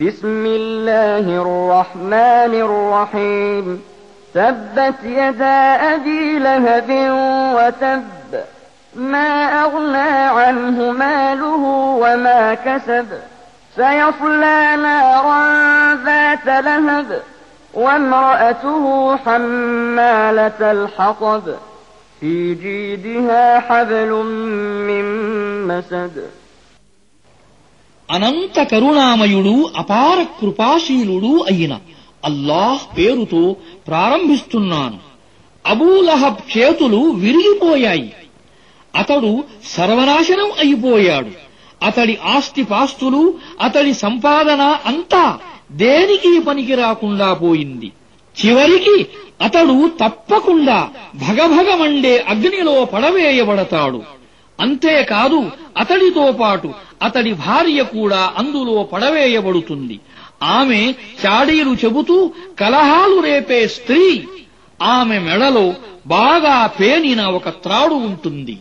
بسم الله الرحمن الرحيم. تبت يدا أبي لهب وتب. ما أغنى عنه ماله وما كسب. سيصلى نارا ذات لهب. وامرأته حمالة الحطب. في جيدها حبل من مسد. అనంత కరుణామయుడు అపార కృపాశీలుడు అయిన అల్లాహ్ పేరుతో ప్రారంభిస్తున్నాను. అబూలహబ్ చేతులు విరిగిపోయాయి. అతడు సర్వనాశనం అయిపోయాడు. అతడి ఆస్తిపాస్తులు అతడి సంపాదన అంతా దేనికి పనికి రాకుండా పోయింది. చివరికి అతడు తప్పకుండా భగభగమండే అగ్నిలో పడవేయబడతాడు. అంతేకాదు అతడితో పాటు అతడి భార్య కూడా అందులో పడవేయబడుతుంది. ఆమె చాడీలు చెబుతూ కలహాలు రేపే స్త్రీ. ఆమె మెడలో బాగా పేనిన ఒక త్రాడు ఉంటుంది.